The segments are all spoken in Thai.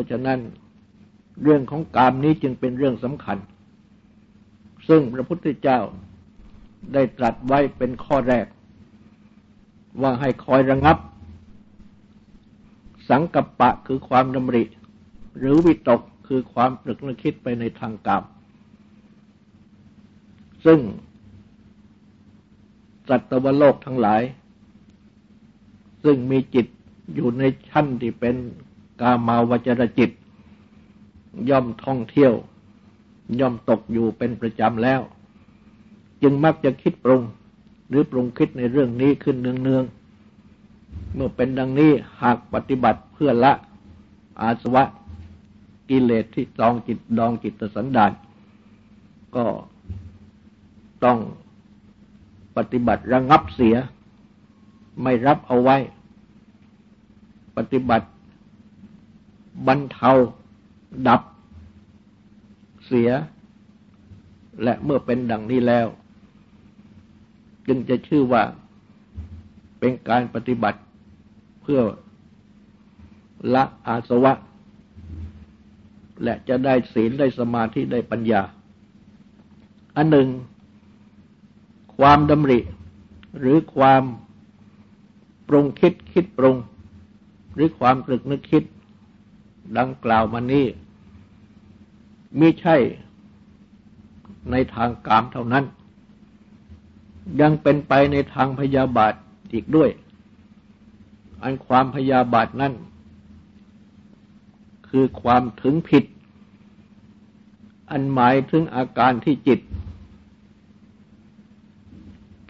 ราะฉะนั้นเรื่องของกามนี้จึงเป็นเรื่องสำคัญ ซึ่งพระพุทธเจ้าได้ตรัสไว้เป็นข้อแรก ว่าให้คอยระงับ สังกัปปะคือความดำริ หรือวิตกคือความตรึกนึกคิดไปในทางกามซึ่งสัตวโลกทั้งหลาย ซึ่งมีจิตอยู่ในชั้นที่เป็น กามาวจรจิต ย่อมท่องเที่ยว ย่อมตกอยู่เป็นประจำแล้ว จึงมักจะคิดปรุงหรือปรุงคิดในเรื่องนี้ขึ้นเนืองๆ เมื่อเป็นดังนี้หากปฏิบัติเพื่อละ อาสวะกิเลสที่ดองจิตดองจิตสันดานก็ต้องปฏิบัติระงับเสีย ไม่รับเอาไว้ ปฏิบัติ บรรเทา ดับ เสีย และเมื่อเป็นดังนี้แล้ว จึงจะชื่อว่าเป็นการปฏิบัติเพื่อละอาสวะ และจะได้ศีลได้สมาธิได้ปัญญา อันหนึ่ง ความดำริ หรือความปรุงคิดคิดปรุง หรือความตรึกนึกคิด ดังกล่าวมานี้มิใช่ในทางกามเท่านั้น ยังเป็นไปในทางพยาบาทอีกด้วย อันความพยาบาทนั้น คือความถึงผิด อันหมายถึงอาการที่จิต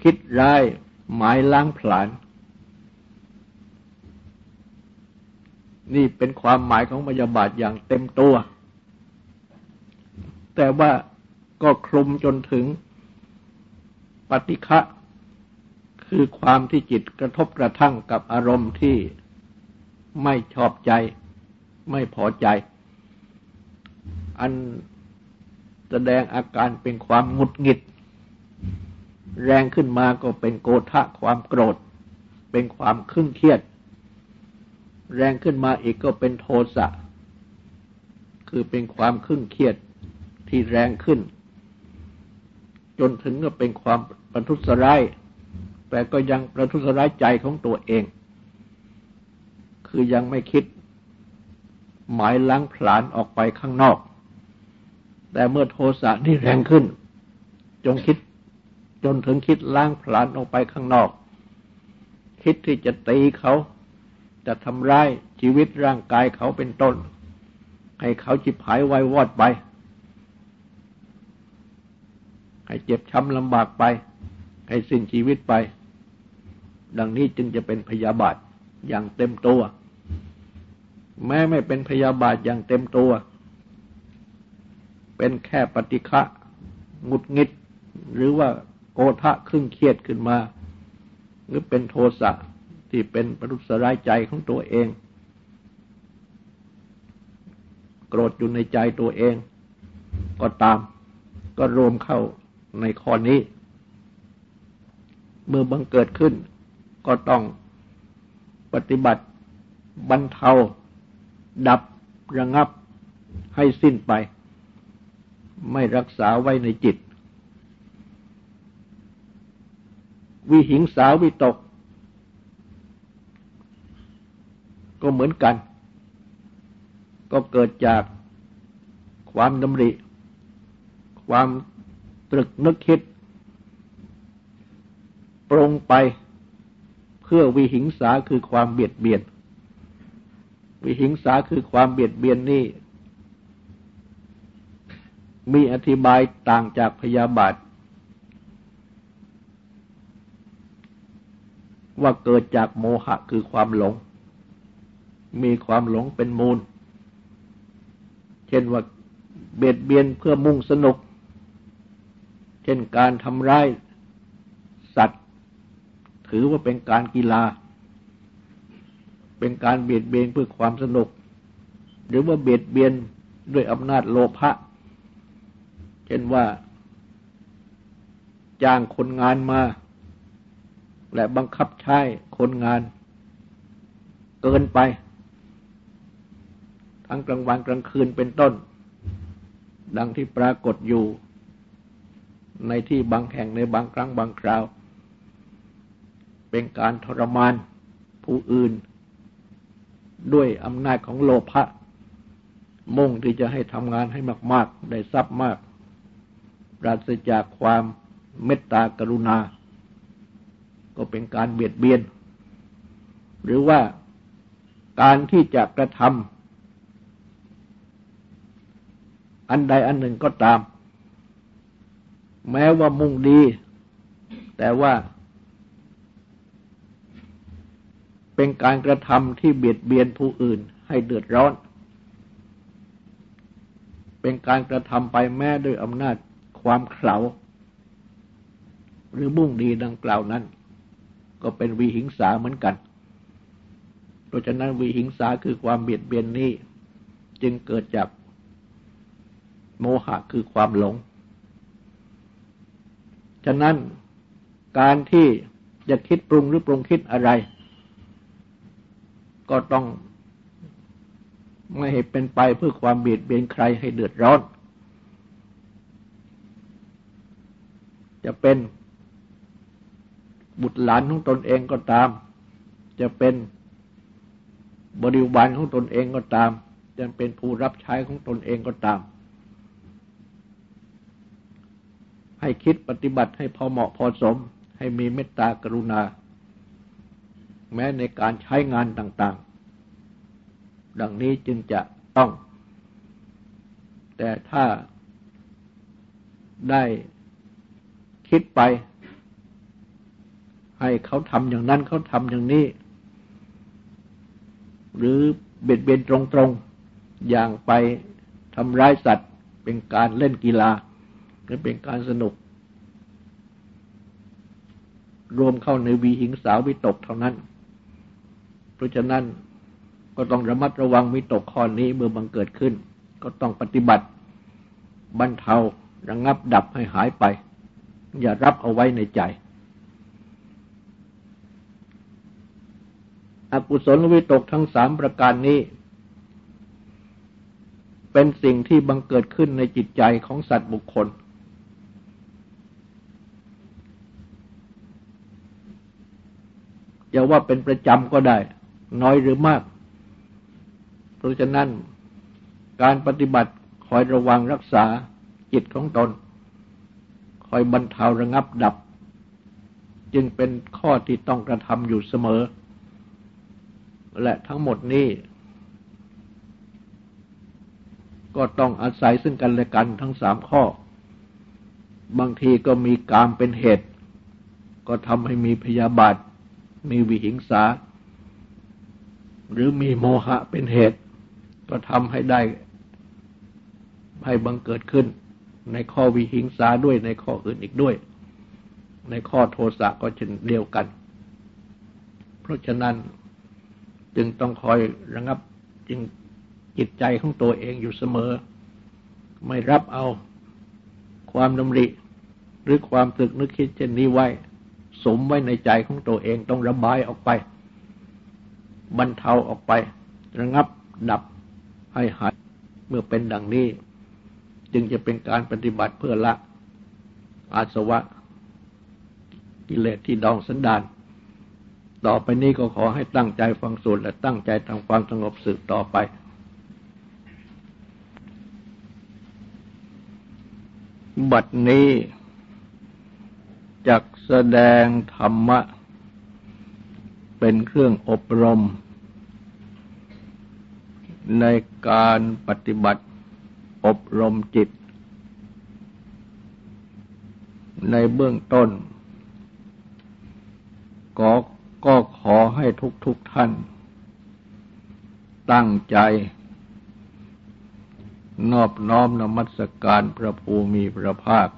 คิดร้ายหมายล้างผลาญ นี่เป็นความหมายของพยาบาทอย่างเต็มตัว แต่ว่าก็คลุมจนถึงปฏิฆะคือความที่จิตกระทบกระทั่งกับอารมณ์ที่ไม่ชอบใจ ไม่พอใจ อันแสดงอาการเป็นความหงุดหงิด แรงขึ้นมาก็เป็นโกธะความโกรธ เป็นความขึ่งเครียด แรงขึ้นมาอีกก็เป็นโทสะ คือเป็นความขึ้นเครียดที่แรงขึ้น จนถึงก็เป็นความประทุษร้าย แต่ก็ยังประทุษร้ายใจของตัวเอง คือยังไม่คิด หมายล้างผลาญออกไปข้างนอก แต่เมื่อโทสะนี่แรงขึ้น จงคิดจนถึงคิดล้างผลาญออกไปข้างนอก คิดที่จะตีเขา จะทำร้ายชีวิตร่างกายเขาเป็นต้น ให้เขาจิบหายไววอดไป ให้เจ็บช้ำลำบากไป ให้สิ้นชีวิตไป ดังนี้จึงจะเป็นพยาบาทอย่างเต็มตัว แม้ไม่เป็นพยาบาทอย่างเต็มตัว เป็นแค่ปฏิฆะงุดงิด หรือว่าโกทะครึ่งเครียดขึ้นมา หรือเป็นโทสะ ที่เป็นปรุษร้ายใจของตัวเอง โกรธอยู่ในใจตัวเอง ก็ตาม ก็รวมเข้าในข้อนี้ เมื่อบังเกิดขึ้น ก็ต้องปฏิบัติบรรเทา ดับระงับให้สิ้นไป ไม่รักษาไว้ในจิต วิหิงสาวิตก ก็เหมือนกัน ก็เกิดจากความดำริ ความตรึกนึกคิด ปรงไปเพื่อวิหิงสาคือความเบียดเบียน วิหิงสาคือความเบียดเบียนนี่ มีอธิบายต่างจากพยาบาทว่าเกิดจากโมหะคือความหลง มีความหลงเป็นมูล เช่นว่าเบียดเบียนเพื่อมุ่งสนุก เช่นการทำร้ายสัตว์ ถือว่าเป็นการกีฬา เป็นการเบียดเบียนเพื่อความสนุก หรือว่าเบียดเบียนด้วยอำนาจโลภะ เช่นว่า จ้างคนงานมา และบังคับใช้คนงานเกินไป ทั้งกลางวันกลางคืนเป็นต้น ดังที่ปรากฏอยู่ ในที่บางแห่งในบางครั้งบางคราว เป็นการทรมานผู้อื่น ด้วยอำนาจของโลภะมุ่งที่จะให้ทำงานให้มาก ๆ ได้ทรัพย์มาก ปราศจากความเมตตากรุณา ก็เป็นการเบียดเบียน หรือว่าการที่จะกระทำ อันใดอันหนึ่งก็ตาม แม้ว่ามุ่งดี แต่ว่า เป็นการกระทำที่เบียดเบียนผู้อื่นให้เดือดร้อน เป็นการกระทำไปแม้ด้วยอำนาจความเข่าหรือมุ่งดีดังกล่าวนั้น ก็เป็นวีหิงสาเหมือนกันเพราะฉะนั้นวิหิงสาคือความเบียดเบียนนี้ จึงเกิดจาก โมหะคือความหลง ฉะนั้นการที่จะคิดปรุงหรือปรุงคิดอะไร ก็ต้องไม่ให้เป็นไปเพื่อความเบียดเบียนใครให้เดือดร้อน จะเป็นบุตรหลานของตนเองก็ตาม จะเป็นบริวารของตนเองก็ตาม จะเป็นผู้รับใช้ของตนเองก็ตาม ให้คิดปฏิบัติให้พอเหมาะพอสม ให้มีเมตตากรุณา แม้ในการใช้งานต่าง ๆ ดังนี้จึงจะต้อง แต่ถ้าได้คิดไป ให้เขาทำอย่างนั้นเขาทำอย่างนี้ หรือเบียดเบียนตรงๆ อย่างไปทำร้ายสัตว์เป็นการเล่นกีฬา หรือเป็นการสนุก รวมเข้าในวีหิงสาววิตกเท่านั้น เพราะฉะนั้นก็ต้องระมัดระวังวิตกข้อนี้เมื่อบังเกิดขึ้น ก็ต้องปฏิบัติบรรเทาระงับดับให้หายไป อย่ารับเอาไว้ในใจอกุศลวิตกทั้งสามประการนี้ เป็นสิ่งที่บังเกิดขึ้นในจิตใจของสัตว์บุคคล จะว่าเป็นประจำก็ได้ น้อยหรือมาก เพราะฉะนั้นการปฏิบัติคอยระวังรักษาจิตของตน คอยบรรเทาระงับดับ จึงเป็นข้อที่ต้องกระทำอยู่เสมอ และทั้งหมดนี้ ก็ต้องอาศัยซึ่งกันและกันทั้งสามข้อ บางทีก็มีกามเป็นเหตุ ก็ทำให้มีพยาบาท มีวิหิงสา หรือมีโมหะเป็นเหตุ ก็ทำให้ได้ให้บังเกิดขึ้น ในข้อวิหิงสาด้วยในข้ออื่นอีกด้วย ในข้อโทสะก็เช่นเดียวกัน เพราะฉะนั้นจึงต้องคอยระงับจึงจิตใจของตัวเองอยู่เสมอ ไม่รับเอาความดำริ หรือความตึกนึกคิดเช่นนี้ไว้ สมไว้ในใจของตัวเองต้องระบายออกไปบรรเทาออกไประงับดับให้หายเมื่อเป็นดังนี้ จึงจะเป็นการปฏิบัติเพื่อละ อาสวะ กิเลสที่ดองสันดานต่อไปนี้ก็ขอให้ตั้งใจฟังสูตรและตั้งใจทำความสงบสืบต่อไป บัดนี้จัก แสดงธรรมะ เป็นเครื่องอบรม ในการปฏิบัติอบรมจิต ในเบื้องต้น ก็ก็ขอให้ทุกทุกท่าน ตั้งใจ นอบน้อมนมัสการพระภูมิพระภาค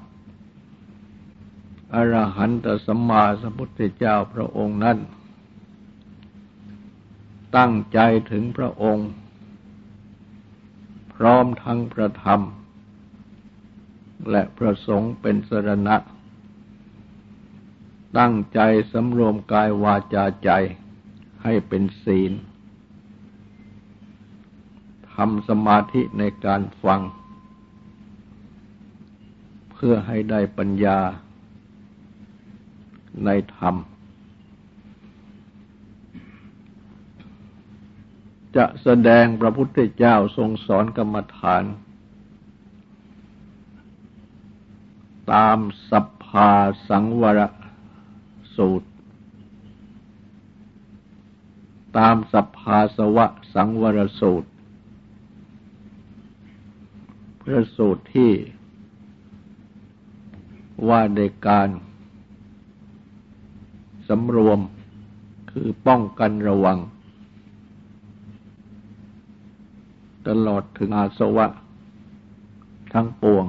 อรหันตสัมมาสัมพุทธเจ้าพระองค์นั้น ตั้งใจถึงพระองค์ พร้อมทั้งพระธรรม และพระสงฆ์เป็นสรณะ ตั้งใจสำรวมกายวาจาใจให้เป็นศีลทำสมาธิในการฟัง เพื่อให้ได้ปัญญา ในธรรม จะแสดงพระพุทธเจ้าทรงสอนกรรมฐาน ตามสัพพาสังวรสูตร ตามสัพพาสวะสังวรสูตรพระสูตรที่ว่าในการ สำรวมคือป้องกันระวัง ตลอดถึงอาสวะ ทั้งปวง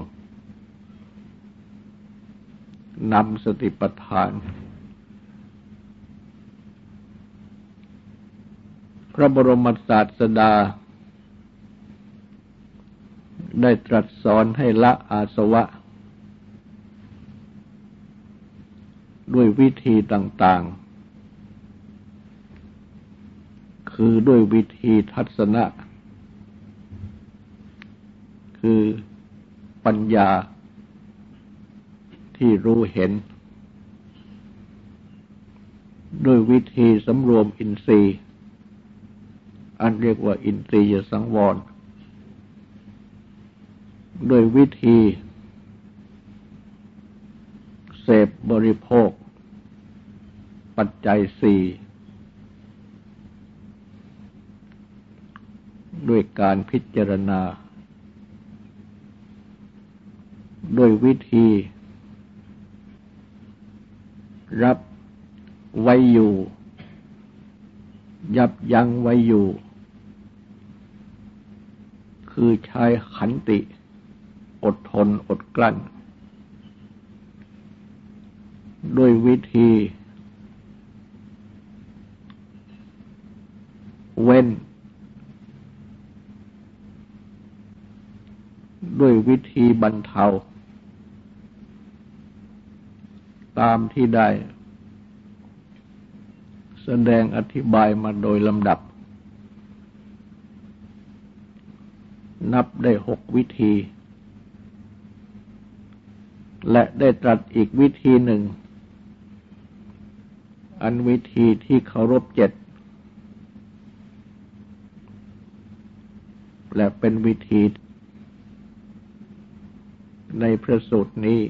นำสติปัฏฐาน พระบรมศาสดา ได้ตรัสสอนให้ละอาสวะ ด้วยวิธีต่างๆ คือด้วยวิธีทัศนะ คือปัญญาที่รู้เห็น ด้วยวิธีสำรวมอินทรีย์ อันเรียกว่าอินทรียสังวร ด้วยวิธีเสพบริโภค ปัจจัยสี่ด้วยการพิจารณา ด้วยวิธี รับไว้อยู่ ยับยั้งไว้อยู่ คือใช้ขันติ อดทนอดกลั้น ด้วยวิธี เว้น ด้วยวิธีบรรเทา ตามที่ได้ แสดงอธิบายมาโดยลำดับ นับได้หกวิธี และได้ตรัสอีกวิธีหนึ่ง อันวิธีที่เคารพเจ็ด และเป็นวิธี ในพระสูตรนี้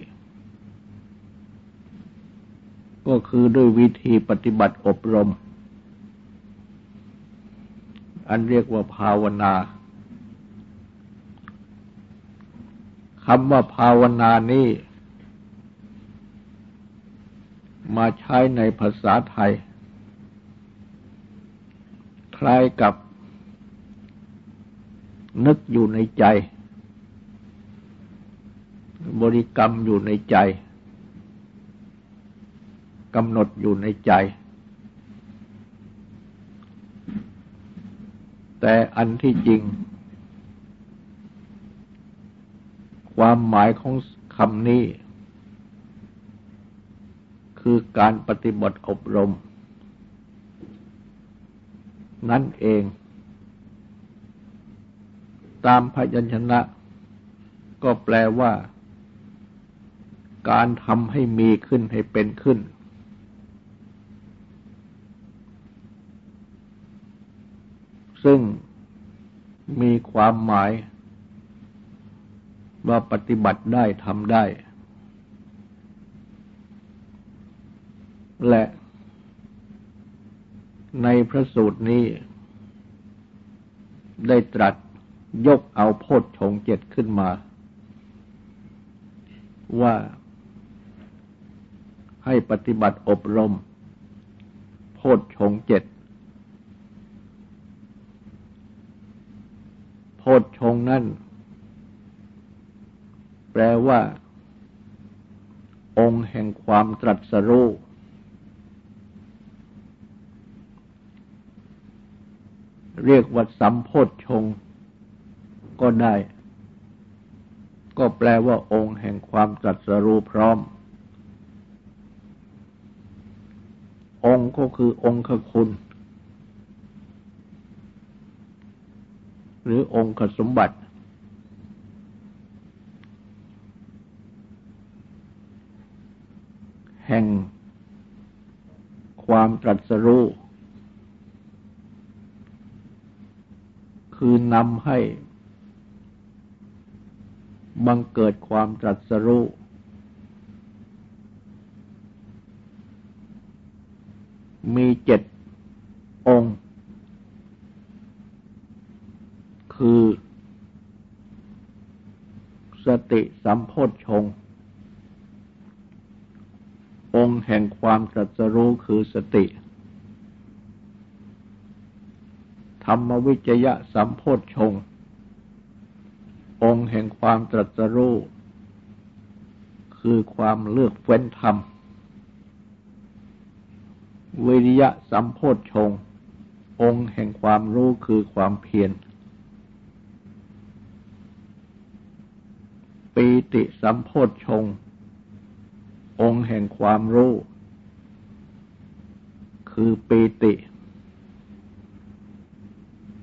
ก็คือด้วยวิธีปฏิบัติอบรม อันเรียกว่าภาวนาคำว่าภาวนานี้ มาใช้ในภาษาไทย คล้ายกับ นึกอยู่ในใจ บริกรรมอยู่ในใจกำหนดอยู่ในใจ แต่อันที่จริง ความหมายของคำนี้ คือการปฏิบัติอบรม นั่นเอง ตามพยัญชนะ ก็แปลว่า การทำให้มีขึ้นให้เป็นขึ้น ซึ่งมีความหมาย ว่าปฏิบัติได้ทำได้ และ ในพระสูตรนี้ ได้ตรัส ยกเอาโพชฌงเจ็ดขึ้นมา ว่าให้ปฏิบัติอบรม โพชฌงเจ็ดโพชฌงนั่น แปลว่า องค์แห่งความตรัสรู้เรียกว่าสัมโพชฌง ก็ได้ ก็แปลว่าองค์แห่งความตรัสรู้พร้อม องค์ก็คือองค์คุณ หรือองค์สมบัติ แห่งความตรัสรู้คือนำให้ บังเกิดความตรัสรู้มีเจ็ดองค์ คือ สติสัมโพธชงองค์แห่งความตรัสรู้คือสติ ธรรมวิจยะสัมโพธชง องค์แห่งความตรัสรู้คือความเลือกเฟ้นธรรม วิริยะสัมโพธชง องค์แห่งความรู้คือความเพียรปีติสัมโพธชง องค์แห่งความรู้ คือปีติ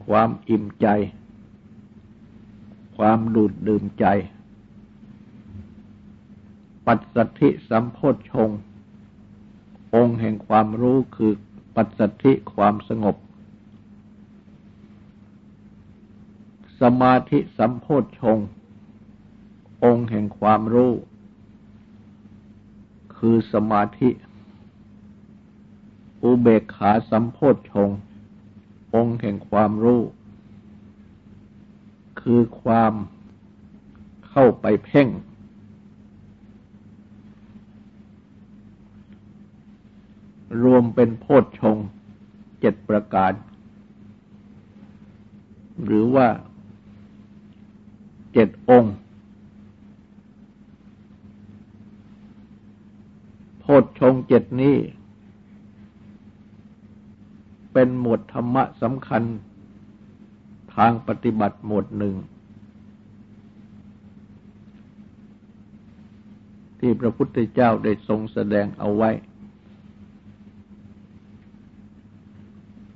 ความอิ่มใจ ความดูดดื่มใจ ปัสสัทธิสัมโพธชงองค์แห่งความรู้คือปัสสัทธิความสงบ สมาธิสัมโพธชงองค์แห่งความรู้ คือสมาธิ อุเบกขาสัมโพธชงองค์แห่งความรู้ คือความเข้าไปเพ่ง รวมเป็นโพชฌงเจ็ดประการ หรือว่าเจ็ดองค์โพชฌงเจ็ดนี้ เป็นหมวดธรรมะสำคัญ ทางปฏิบัติหมวดหนึ่ง ที่พระพุทธเจ้าได้ทรงแสดงเอาไว้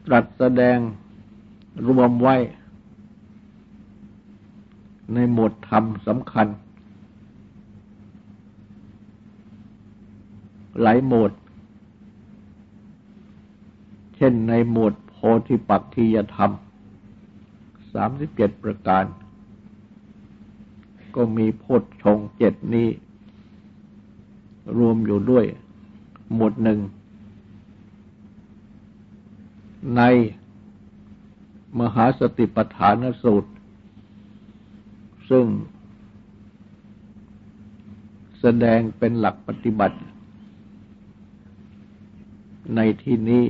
ตรัสแสดงรวมไว้ ในหมวดธรรมสำคัญ หลายหมวด เช่นในหมวดโพธิปักขียธรรม สามสิบเจ็ดประการ ก็มีโพชฌงเจ็ดนี้ รวมอยู่ด้วย หมวดหนึ่ง ในมหาสติปัฏฐานสูตร ซึ่งแสดงเป็นหลักปฏิบัติ ในที่นี้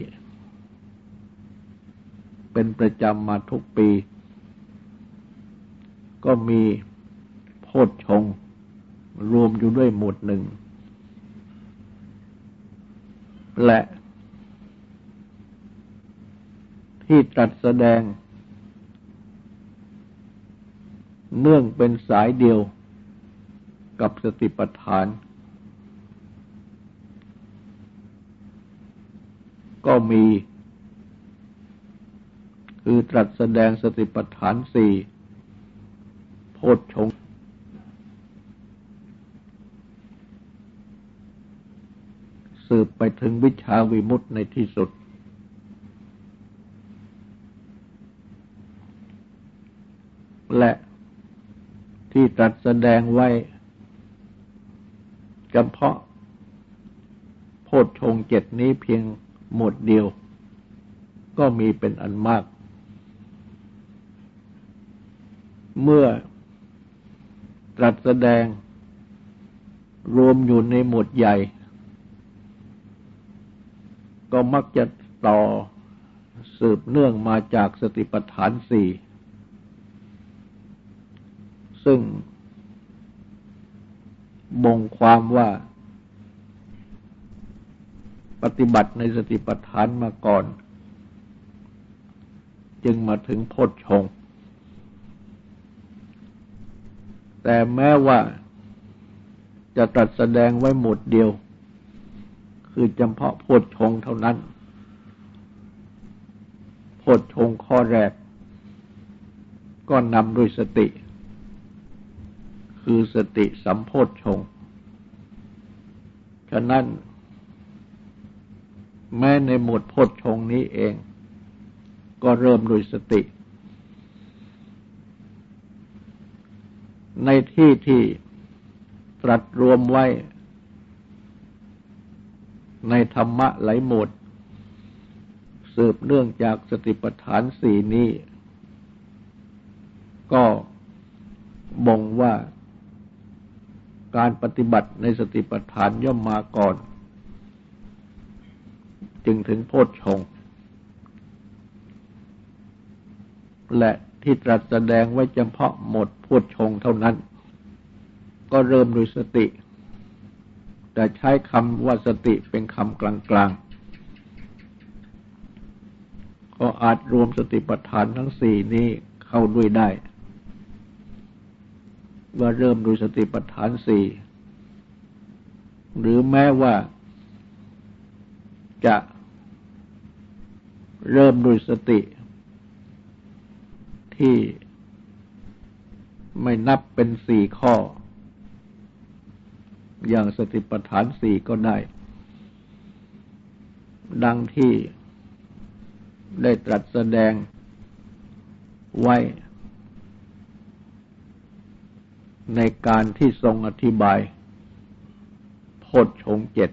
เป็นประจำมาทุกปี ก็มีโพชฌงรวมอยู่ด้วยหมวดหนึ่ง และที่ตรัสแสดง เนื่องเป็นสายเดียวกับสติปัฏฐาน ก็มี คือตรัสแสดงสติปัฏฐานสี่ พชง สืบไปถึงวิชาวิมุตในที่สุด และที่ตรัสแสดงไว้เฉพาะโพชฌงเจ็ดนี้เพียงหมดเดียว ก็มีเป็นอันมาก เมื่อ ตรัสแสดง รวมอยู่ในหมวดใหญ่ ก็มักจะต่อสืบเนื่องมาจากสติปัฏฐานสี่ซึ่งบ่งความว่า ปฏิบัติในสติปัฏฐานมาก่อน จึงมาถึงโพชฌงค์ แต่แม้ว่าจะตรัสแสดงไว้หมดเดียว คือจำเพาะโพชฌงเท่านั้นโพชฌงข้อแรก ก็นำด้วยสติ คือสติสัมโพธชงฉะนั้น แม้ในหมวดโพธชงนี้เอง ก็เริ่มด้วยสติ ในที่ที่ตรัสรวมไว้ ในธรรมะหลายหมด สืบเนื่องจากสติปัฏฐานสี่นี้ ก็บ่งว่าการปฏิบัติในสติปัฏฐานย่อมมาก่อน จึงถึงโพชฌงและ ที่ตรัสแสดงไว้เฉพาะหมดโพชงเท่านั้น ก็เริ่มด้วยสติ แต่ใช้คำว่าสติเป็นคำกลางๆ ก็อาจรวมสติปัฏฐานทั้งสี่นี้เข้าด้วยได้ ว่าเริ่มด้วยสติปัฏฐานสี่หรือแม้ว่าจะเริ่มด้วยสติ ที่ไม่นับเป็นสี่ข้อ อย่างสติปัฏฐานสี่ก็ได้ ดังที่ได้ตรัสแสดงไว้ ในการที่ทรงอธิบายโพชฌงเจ็ด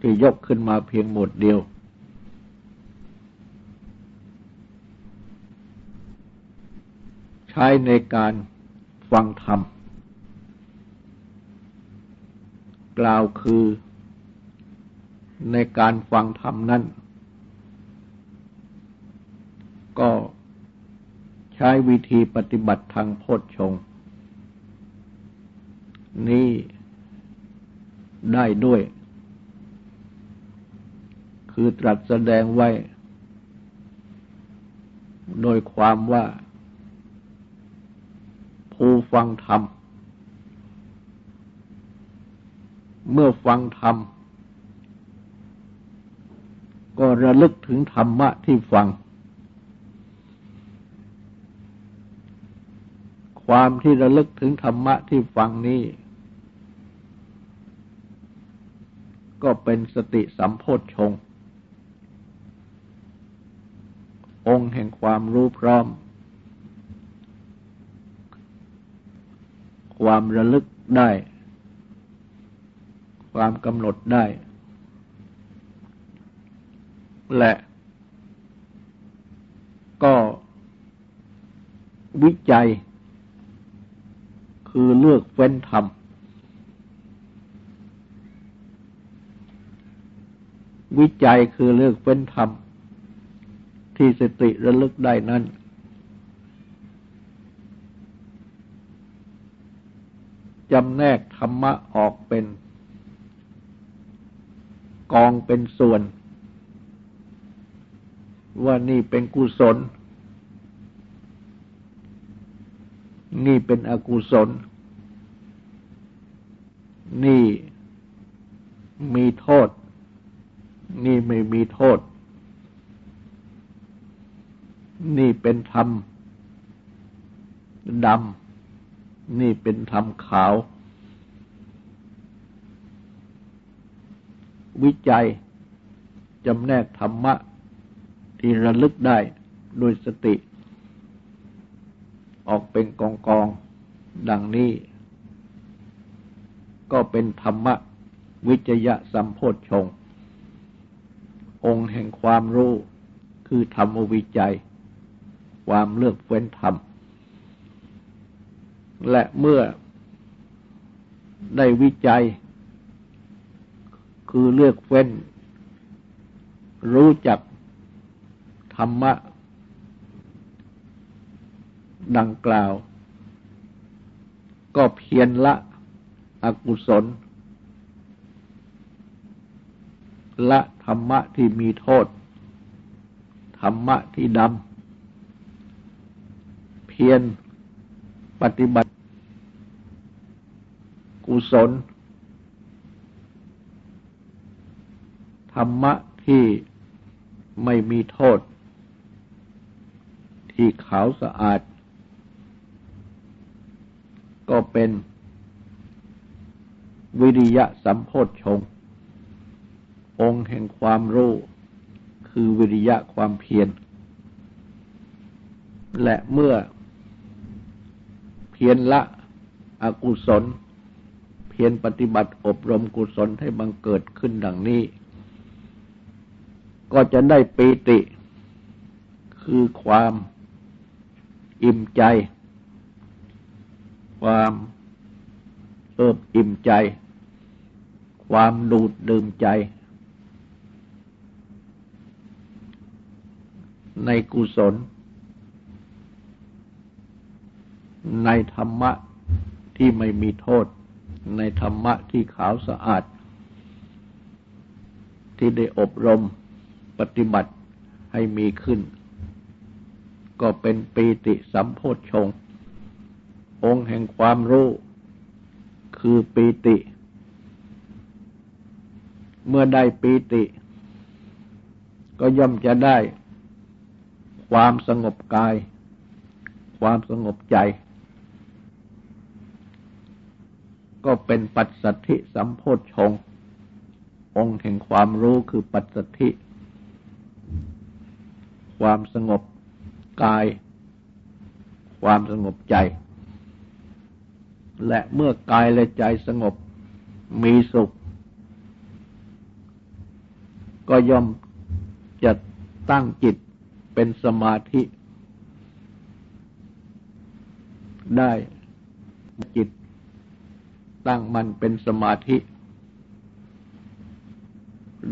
ที่ยกขึ้นมาเพียงหมดเดียว ใช้ในการฟังธรรม กล่าวคือในการฟังธรรมนั้น ก็ใช้วิธีปฏิบัติทางโพชฌงนี้ได้ด้วย คือตรัสแสดงไว้ โดยความว่า ผู้ฟังธรรม เมื่อฟังธรรม ก็ระลึกถึงธรรมะที่ฟัง ความที่ระลึกถึงธรรมะที่ฟังนี้ ก็เป็นสติสัมโพธชงองค์แห่งความรู้พร้อม ความระลึกได้ ความกำหนดได้ และก็วิจัย คือเลือกเฟ้นธรรม วิจัยคือเลือกเฟ้นธรรม ที่สติระลึกได้นั้น จำแนกธรรมะออกเป็น กองเป็นส่วน ว่านี่เป็นกุศล นี่เป็นอกุศล นี่มีโทษ นี่ไม่มีโทษ นี่เป็นธรรมดำ นี่เป็นธรรมขาว วิจัยจำแนกธรรมะ ที่ระลึกได้โดยสติ ออกเป็นกองกองดังนี้ ก็เป็นธรรมะ วิจยะสัมโพธชง องค์แห่งความรู้คือธรรมวิจัย ความเลือกเฟ้นธรรม และเมื่อได้วิจัย คือเลือกเฟ้น รู้จักธรรมะ ดังกล่าว ก็เพียรละอกุศล ละธรรมะที่มีโทษ ธรรมะที่ดำเพียร ปฏิบัติ กุศล ธรรมะที่ไม่มีโทษ ที่ขาวสะอาด ก็เป็นวิริยะสัมโพธชง องค์แห่งความรู้ คือวิริยะความเพียร และเมื่อ เพียรละอกุศล เพียรปฏิบัติอบรมกุศลให้บังเกิดขึ้นดังนี้ ก็จะได้ปีติ คือความอิ่มใจ ความเอิบอิ่มใจ ความดูดดื่มใจ ในกุศล ในธรรมะที่ไม่มีโทษ ในธรรมะที่ขาวสะอาด ที่ได้อบรมปฏิบัติให้มีขึ้น ก็เป็นปีติสัมโพชฌงองค์แห่งความรู้คือปีติ เมื่อได้ปีติ ก็ย่อมจะได้ความสงบกาย ความสงบใจ ก็เป็นปัจสัทธิสัมโพธชงองค์แห่งความรู้คือปัจสัทธิ ความสงบกาย ความสงบใจ และเมื่อกายและใจสงบมีสุข ก็ย่อมจะตั้งจิตเป็นสมาธิ ได้จิต ตั้งมันเป็นสมาธิ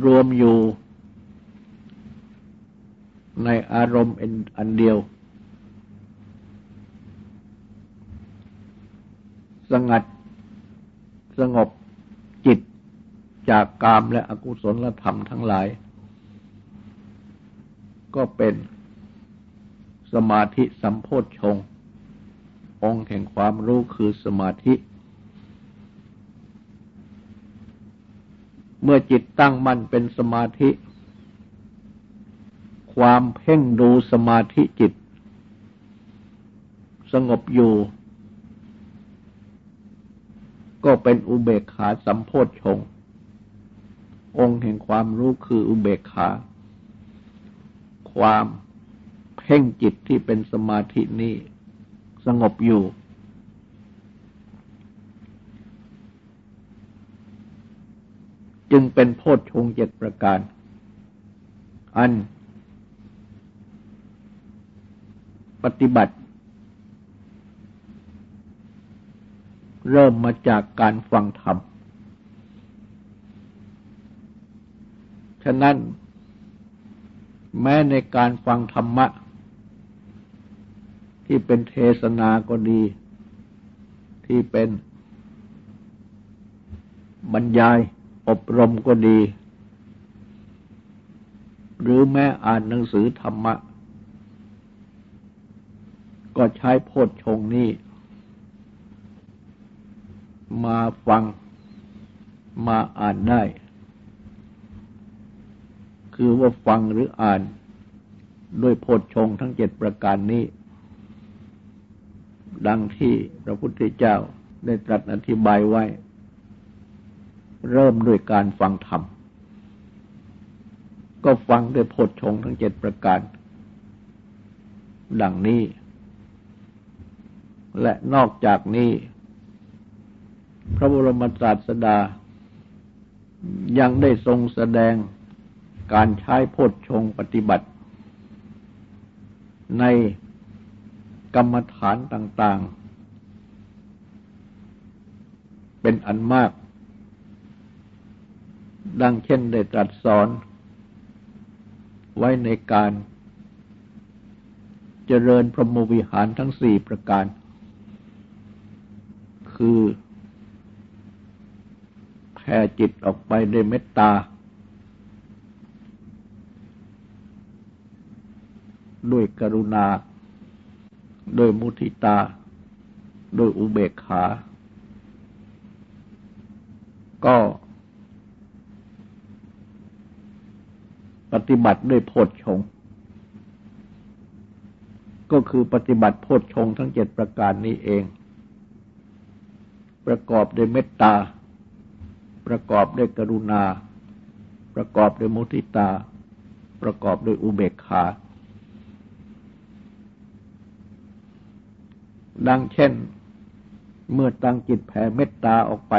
รวมอยู่ในอารมณ์อันเดียว สงัดสงบจิตจากกามและอกุศลธรรมทั้งหลาย ก็เป็นสมาธิสัมโพธชงองค์แห่งความรู้คือสมาธิ เมื่อจิตตั้งมั่นเป็นสมาธิ ความเพ่งดูสมาธิจิต สงบอยู่ ก็เป็นอุเบกขาสัมโพธชงองค์แห่งความรู้คืออุเบกขา ความเพ่งจิตที่เป็นสมาธินี้ สงบอยู่ จึงเป็นโพชฌงเจ็ดประการ อัน ปฏิบัติ เริ่มมาจากการฟังธรรม ฉะนั้น แม้ในการฟังธรรมะ ที่เป็นเทศนาก็ดี ที่เป็นบรรยาย อบรมก็ดี หรือแม้อ่านหนังสือธรรมะ ก็ใช้โพชฌงนี้ มาฟังมาอ่านได้ คือว่าฟังหรืออ่านด้วยโพชฌงทั้งเจ็ดประการนี้ ดังที่พระพุทธเจ้าได้ตรัสอธิบายไว้ เริ่มด้วยการฟังธรรม ก็ฟังด้วยโพชฌงทั้งเจ็ดประการ ดังนี้ และนอกจากนี้ พระบรมศาสดา ยังได้ทรงแสดงการใช้โพชฌงปฏิบัติ ในกรรมฐานต่าง ๆ เป็นอันมาก ดังเช่นได้ตรัสสอน ไว้ในการ เจริญพรหมวิหารทั้งสี่ประการ คือแผ่จิตออกไปด้วยเมตตา ด้วยกรุณาโดยมุทิตาโดยอุเบกขา ก็ ปฏิบัติด้วยโพชฌงก็ก็คือปฏิบัติโพชฌงทั้งเจ็ดประการนี้เอง ประกอบด้วยเมตตา ประกอบด้วยกรุณา ประกอบด้วยมุทิตา ประกอบด้วยอุเบกขา ดังเช่น เมื่อตั้งจิตแผ่เมตตาออกไป